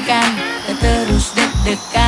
deg-degan terus deg-degan.